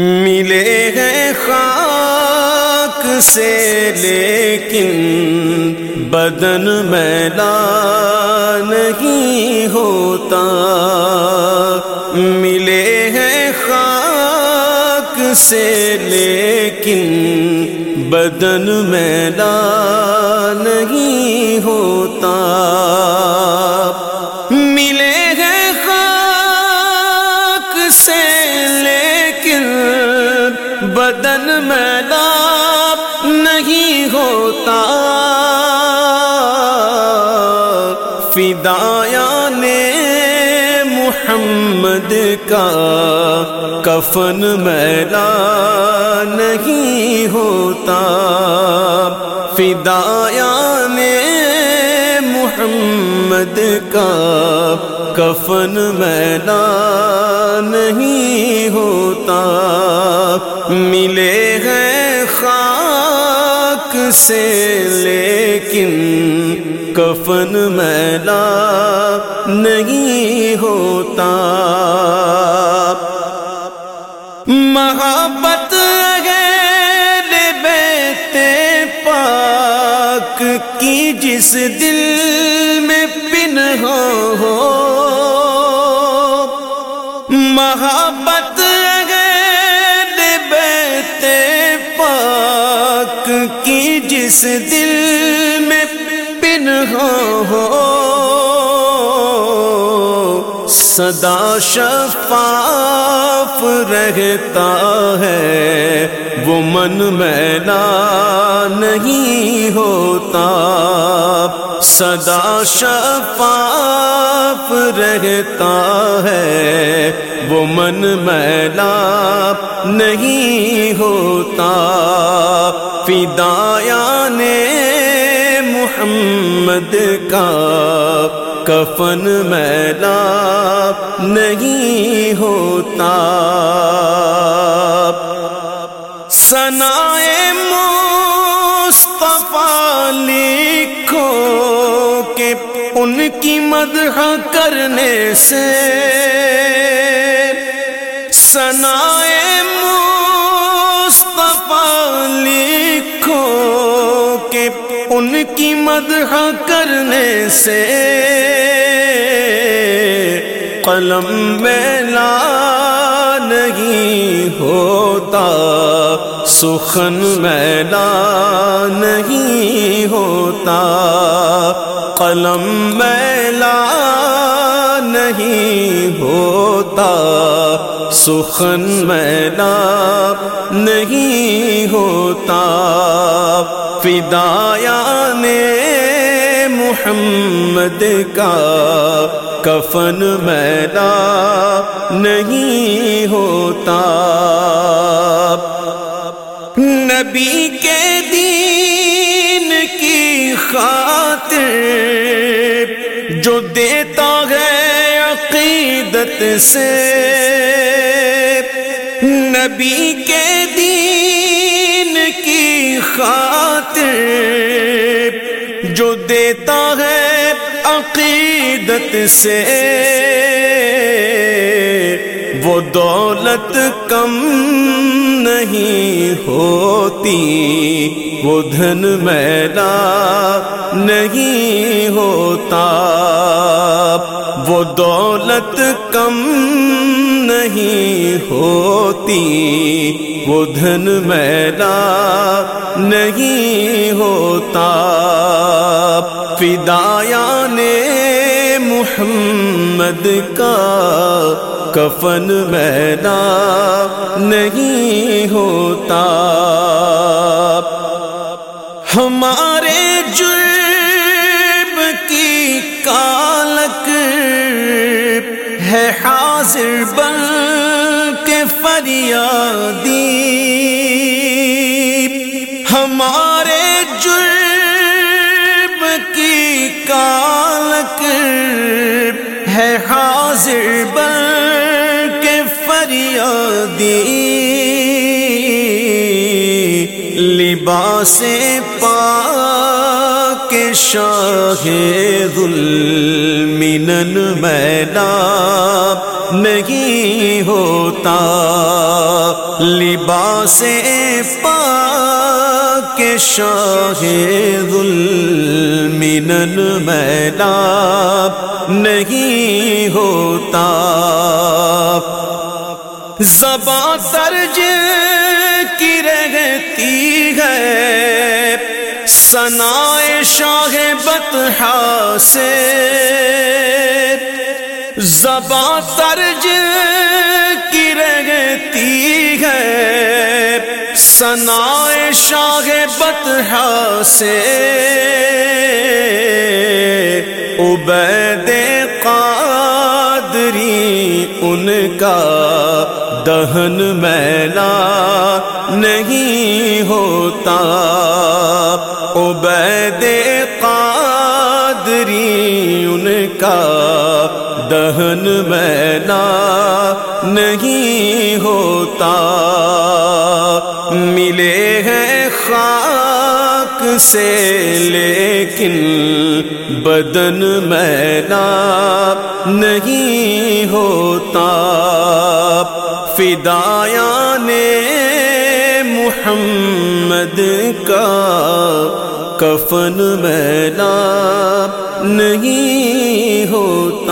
ملے ہیں خاک سے، لیکن بدن میلا نہیں ہوتا۔ ملے ہیں خاک سے، لیکن بدن میلا نہیں ہوتا۔ فدایا نے محمد کا کفن میلا نہیں ہوتا۔ فدایا نے محمد کا کفن میلا نہیں ہوتا۔ ملے ہیں خاک سے لیکن کفن میلا نہیں ہوتا۔ محبت بیتے پاک کی جس دل میں پن ہو محبت کی جس دل میں ہو صدا شفاف رہتا ہے، وہ من میلا نہیں ہوتا۔ صدا شفاف رہتا ہے، وہ من میلا نہیں ہوتا۔ فدایا نے محمد کا کفن میلا نہیں ہوتا۔ سنا مصطفیٰ لکھو کہ ان کی مدح کرنے سے سنا مصطفیٰ لکھو کہ ان کی مدح کرنے سے قلم میلا نہیں ہوتا، سخن میلا نہیں ہوتا۔ قلم میلا نہیں ہوتا۔ سخن میلا نہیں ہوتا۔ فدایا نے محمد کا کفن میلا نہیں ہوتا۔ نبی کے دین کی خاطر جو دیتا ہے عقیدت سے نبی کے دین کی خاطر جو دیتا ہے عقیدت سے وہ دولت کم نہیں ہوتی، وہ دھن میلا نہیں ہوتا۔ وہ دولت کم نہیں ہوتی۔ وہ دھن میلا نہیں ہوتا۔ فدایا نے محمد کا کفن میلا نہیں ہوتا۔ ہمارے جرب حاضر بن کے فریادی۔ ہمارے جرب کی کالک ہے حاضر بن کے فریادی۔ لباس پا کے شاہ میلا نہیں ہوتا۔ لباس پا کے شاہ ظلمنن میلا نہیں ہوتا۔ زباں ترج کی رہتی ہے۔ سنا شاہ بتہ سے زباں ترج کی رہتی ہے۔ سنا شاہ بتہ سے عبید قادری، ان کا دہن میلا نہیں ہوتا۔ عبید قادری، ان کا دہن میلا نہیں ہوتا۔ ملے ہیں خاک سے، لیکن بدن میلا نہیں ہوتا۔ فدایا نے محمد کا کفن میلا نہیں ہوتا